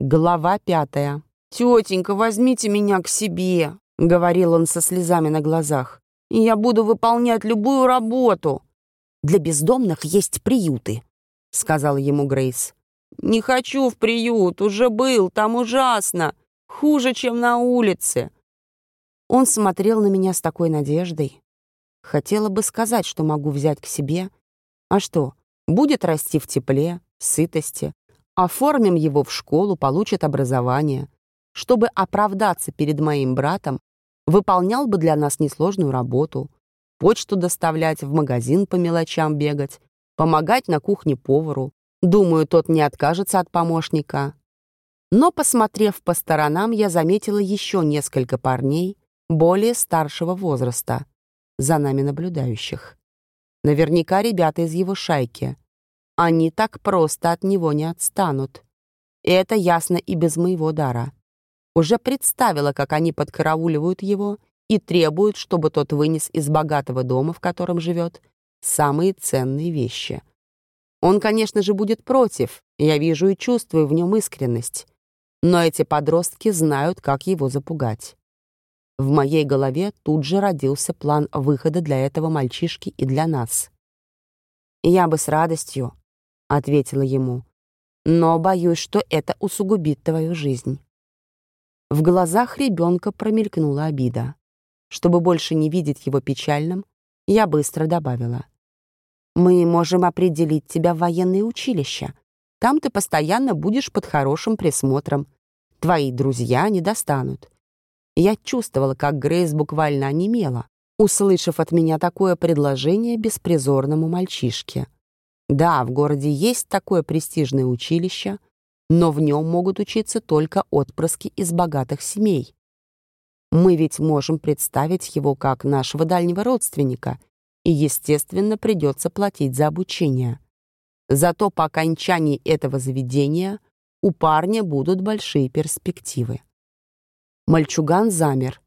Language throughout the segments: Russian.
Глава пятая. «Тетенька, возьмите меня к себе», — говорил он со слезами на глазах. «И я буду выполнять любую работу». «Для бездомных есть приюты», — сказала ему Грейс. «Не хочу в приют, уже был, там ужасно. Хуже, чем на улице». Он смотрел на меня с такой надеждой. Хотела бы сказать, что могу взять к себе. А что, будет расти в тепле, сытости. Оформим его в школу, получит образование. Чтобы оправдаться перед моим братом, выполнял бы для нас несложную работу. Почту доставлять, в магазин по мелочам бегать, помогать на кухне повару. Думаю, тот не откажется от помощника. Но, посмотрев по сторонам, я заметила еще несколько парней более старшего возраста, за нами наблюдающих. Наверняка ребята из его шайки. Они так просто от него не отстанут. И это ясно и без моего дара. Уже представила, как они подкарауливают его и требуют, чтобы тот вынес из богатого дома, в котором живет, самые ценные вещи. Он, конечно же, будет против, я вижу и чувствую в нем искренность. Но эти подростки знают, как его запугать. В моей голове тут же родился план выхода для этого мальчишки и для нас. «Я бы с радостью», — ответила ему, «но боюсь, что это усугубит твою жизнь». В глазах ребенка промелькнула обида. Чтобы больше не видеть его печальным, я быстро добавила. «Мы можем определить тебя в военное училище. Там ты постоянно будешь под хорошим присмотром. Твои друзья не достанут. Я чувствовала, как Грейс буквально онемела, услышав от меня такое предложение беспризорному мальчишке. Да, в городе есть такое престижное училище, но в нем могут учиться только отпрыски из богатых семей. Мы ведь можем представить его как нашего дальнего родственника, и, естественно, придется платить за обучение. Зато по окончании этого заведения у парня будут большие перспективы. Мальчуган замер.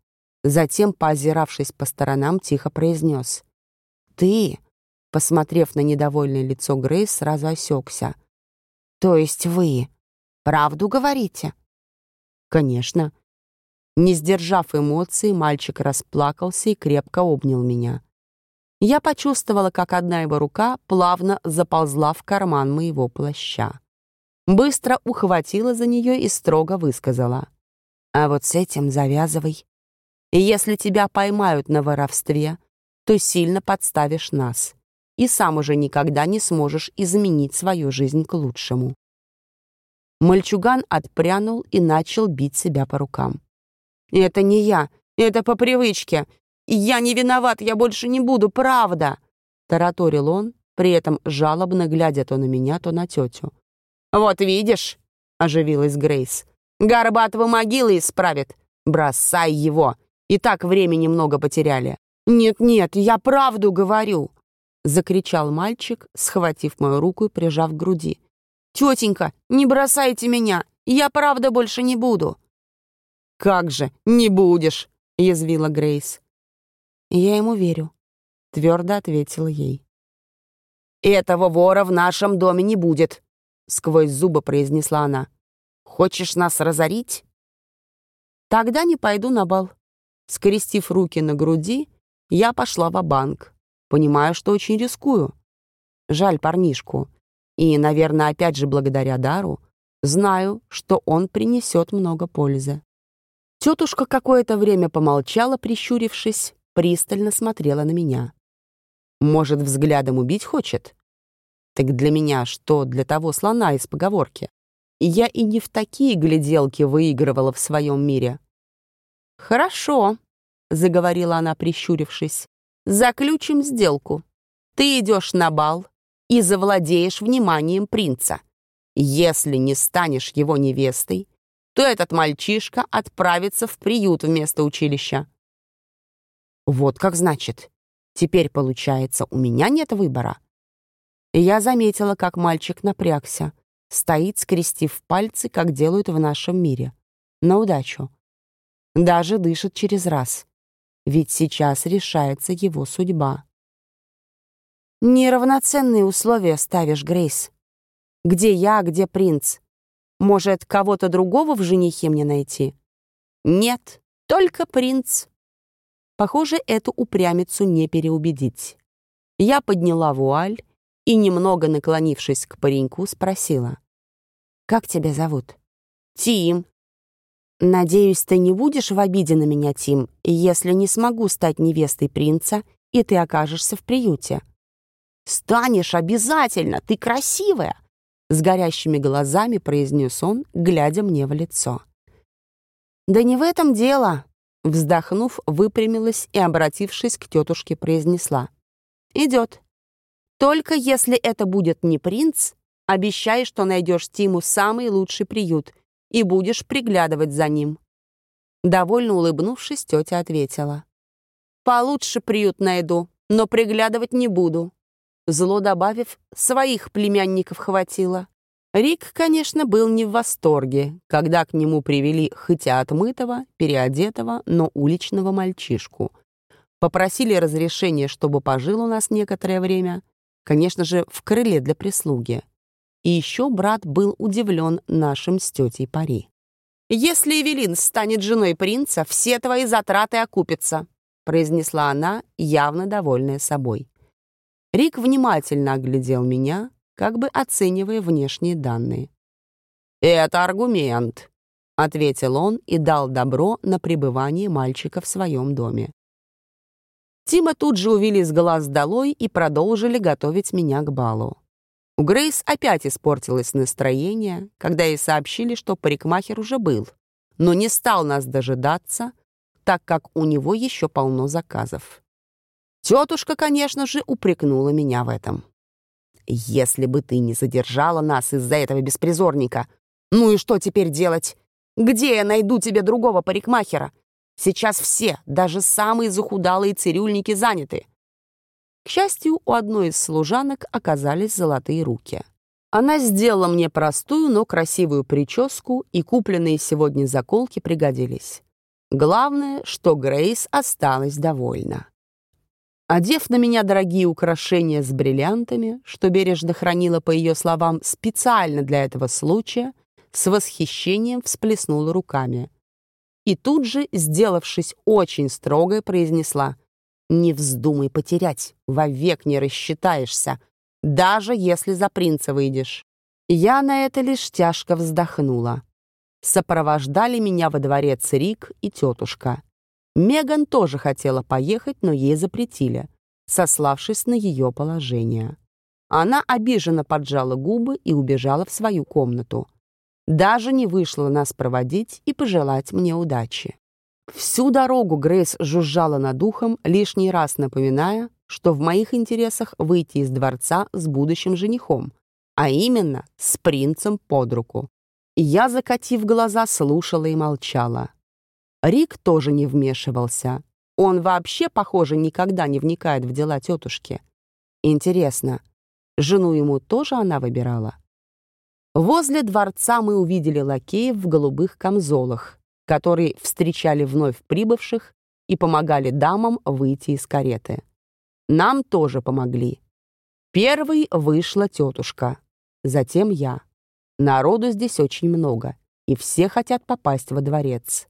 Затем, поозиравшись по сторонам, тихо произнес. «Ты?» Посмотрев на недовольное лицо Грейс, сразу осекся. «То есть вы правду говорите?» «Конечно». Не сдержав эмоций, мальчик расплакался и крепко обнял меня. Я почувствовала, как одна его рука плавно заползла в карман моего плаща. Быстро ухватила за нее и строго высказала. А вот с этим завязывай. И если тебя поймают на воровстве, то сильно подставишь нас. И сам уже никогда не сможешь изменить свою жизнь к лучшему. Мальчуган отпрянул и начал бить себя по рукам. «Это не я, это по привычке. Я не виноват, я больше не буду, правда!» Тараторил он, при этом жалобно глядя то на меня, то на тетю. «Вот видишь!» — оживилась Грейс. Горбатого могилы исправит. Бросай его. И так времени много потеряли. Нет-нет, я правду говорю. Закричал мальчик, схватив мою руку и прижав к груди. «Тетенька, не бросайте меня! Я правда больше не буду!» «Как же, не будешь!» — язвила Грейс. «Я ему верю», — твердо ответила ей. «Этого вора в нашем доме не будет», — сквозь зубы произнесла она. Хочешь нас разорить? Тогда не пойду на бал. Скрестив руки на груди, я пошла в банк понимая, что очень рискую. Жаль парнишку. И, наверное, опять же благодаря дару, знаю, что он принесет много пользы. Тетушка какое-то время помолчала, прищурившись, пристально смотрела на меня. Может, взглядом убить хочет? Так для меня что, для того слона из поговорки? я и не в такие гляделки выигрывала в своем мире. «Хорошо», — заговорила она, прищурившись, — «заключим сделку. Ты идешь на бал и завладеешь вниманием принца. Если не станешь его невестой, то этот мальчишка отправится в приют вместо училища». «Вот как значит. Теперь, получается, у меня нет выбора». Я заметила, как мальчик напрягся, стоит, скрестив пальцы, как делают в нашем мире. На удачу. Даже дышит через раз. Ведь сейчас решается его судьба. Неравноценные условия ставишь, Грейс. Где я, где принц? Может, кого-то другого в женихе мне найти? Нет, только принц. Похоже, эту упрямицу не переубедить. Я подняла вуаль и, немного наклонившись к пареньку, спросила. «Как тебя зовут?» «Тим». «Надеюсь, ты не будешь в обиде на меня, Тим, если не смогу стать невестой принца, и ты окажешься в приюте». «Станешь обязательно, ты красивая!» С горящими глазами произнес он, глядя мне в лицо. «Да не в этом дело!» Вздохнув, выпрямилась и, обратившись к тетушке, произнесла. «Идет. Только если это будет не принц, обещай, что найдешь Тиму самый лучший приют и будешь приглядывать за ним». Довольно улыбнувшись, тетя ответила. «Получше приют найду, но приглядывать не буду». Зло добавив, своих племянников хватило. Рик, конечно, был не в восторге, когда к нему привели хотя отмытого, переодетого, но уличного мальчишку. Попросили разрешения, чтобы пожил у нас некоторое время, конечно же, в крыле для прислуги. И еще брат был удивлен нашим с тетей пари. «Если Эвелин станет женой принца, все твои затраты окупятся», произнесла она, явно довольная собой. Рик внимательно оглядел меня, как бы оценивая внешние данные. «Это аргумент», — ответил он и дал добро на пребывание мальчика в своем доме. Тима тут же увели с глаз долой и продолжили готовить меня к балу. У Грейс опять испортилось настроение, когда ей сообщили, что парикмахер уже был, но не стал нас дожидаться, так как у него еще полно заказов. Тетушка, конечно же, упрекнула меня в этом. «Если бы ты не задержала нас из-за этого беспризорника, ну и что теперь делать? Где я найду тебе другого парикмахера? Сейчас все, даже самые захудалые цирюльники заняты. К счастью, у одной из служанок оказались золотые руки. Она сделала мне простую, но красивую прическу, и купленные сегодня заколки пригодились. Главное, что Грейс осталась довольна. Одев на меня дорогие украшения с бриллиантами, что бережно хранила, по ее словам, специально для этого случая, с восхищением всплеснула руками. И тут же, сделавшись очень строгой, произнесла не вздумай потерять, вовек не рассчитаешься, даже если за принца выйдешь. Я на это лишь тяжко вздохнула. Сопровождали меня во дворец Рик и тетушка. Меган тоже хотела поехать, но ей запретили, сославшись на ее положение. Она обиженно поджала губы и убежала в свою комнату. Даже не вышла нас проводить и пожелать мне удачи. Всю дорогу Грейс жужжала над ухом, лишний раз напоминая, что в моих интересах выйти из дворца с будущим женихом, а именно с принцем под руку. Я, закатив глаза, слушала и молчала. Рик тоже не вмешивался. Он вообще, похоже, никогда не вникает в дела тетушки. Интересно, жену ему тоже она выбирала? Возле дворца мы увидели лакеев в голубых камзолах, которые встречали вновь прибывших и помогали дамам выйти из кареты. Нам тоже помогли. Первой вышла тетушка, затем я. Народу здесь очень много, и все хотят попасть во дворец.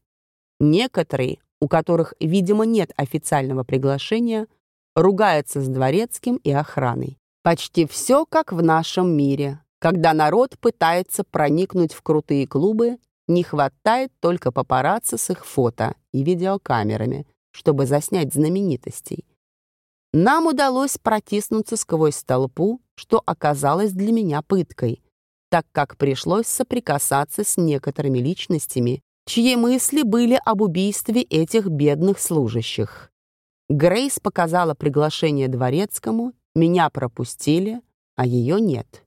Некоторые, у которых, видимо, нет официального приглашения, ругаются с дворецким и охраной. Почти все как в нашем мире, когда народ пытается проникнуть в крутые клубы не хватает только папарацци с их фото и видеокамерами, чтобы заснять знаменитостей. Нам удалось протиснуться сквозь толпу, что оказалось для меня пыткой, так как пришлось соприкасаться с некоторыми личностями, чьи мысли были об убийстве этих бедных служащих. Грейс показала приглашение дворецкому, меня пропустили, а ее нет.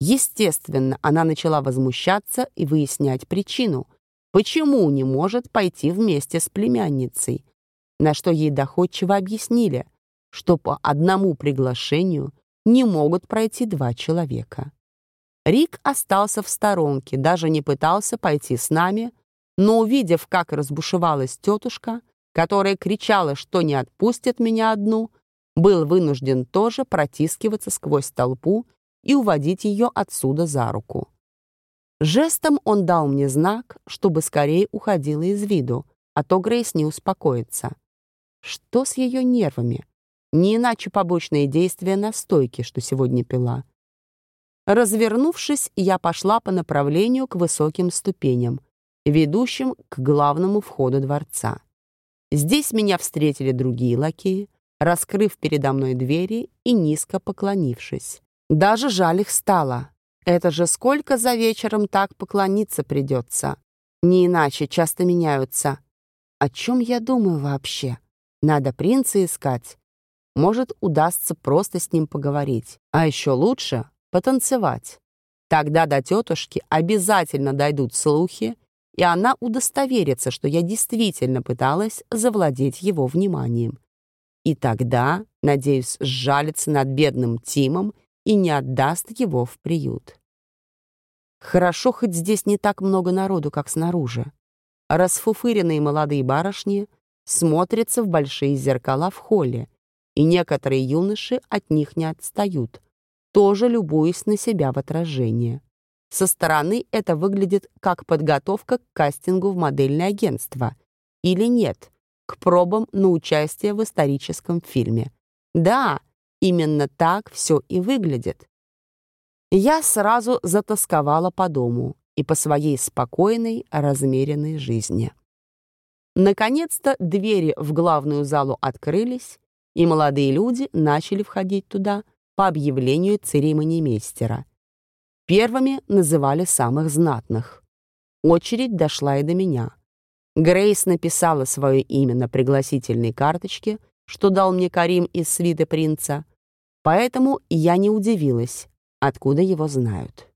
Естественно, она начала возмущаться и выяснять причину, почему не может пойти вместе с племянницей, на что ей доходчиво объяснили, что по одному приглашению не могут пройти два человека. Рик остался в сторонке, даже не пытался пойти с нами, но, увидев, как разбушевалась тетушка, которая кричала, что не отпустит меня одну, был вынужден тоже протискиваться сквозь толпу и уводить ее отсюда за руку. Жестом он дал мне знак, чтобы скорее уходила из виду, а то Грейс не успокоится. Что с ее нервами? Не иначе побочные действия настойки, что сегодня пила. Развернувшись, я пошла по направлению к высоким ступеням, ведущим к главному входу дворца. Здесь меня встретили другие лакеи, раскрыв передо мной двери и низко поклонившись. Даже жаль их стало. Это же сколько за вечером так поклониться придется. Не иначе, часто меняются. О чем я думаю вообще? Надо принца искать. Может, удастся просто с ним поговорить. А еще лучше — потанцевать. Тогда до тетушки обязательно дойдут слухи, и она удостоверится, что я действительно пыталась завладеть его вниманием. И тогда, надеюсь, сжалится над бедным Тимом и не отдаст его в приют. Хорошо, хоть здесь не так много народу, как снаружи. Расфуфыренные молодые барышни смотрятся в большие зеркала в холле, и некоторые юноши от них не отстают, тоже любуясь на себя в отражение. Со стороны это выглядит как подготовка к кастингу в модельное агентство. Или нет, к пробам на участие в историческом фильме. Да, именно так все и выглядит. Я сразу затасковала по дому и по своей спокойной, размеренной жизни. Наконец-то двери в главную залу открылись, и молодые люди начали входить туда по объявлению церемонимейстера. Первыми называли самых знатных. Очередь дошла и до меня. Грейс написала свое имя на пригласительной карточке, что дал мне Карим из свиты принца, поэтому я не удивилась, откуда его знают.